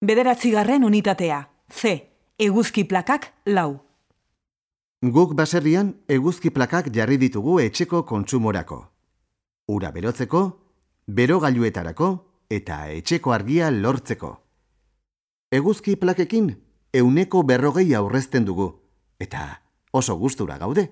Bederatzigarren unitatea, C. Eguzki plakak, lau. Guk baserrian eguzki plakak jarri ditugu etxeko kontsumorako. Ura berotzeko, bero gailuetarako eta etxeko argia lortzeko. Eguzki plakekin euneko berrogei aurrezten dugu, eta oso gustura gaude.